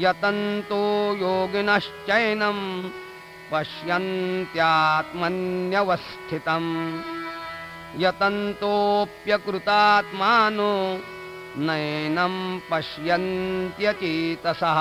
यतन्तो योगिनश्चैनं पश्यन्त्यात्मन्यवस्थितम्। यतन्तोऽप्यकृतात्मानो नैनं पश्यन्त्यचेतसः।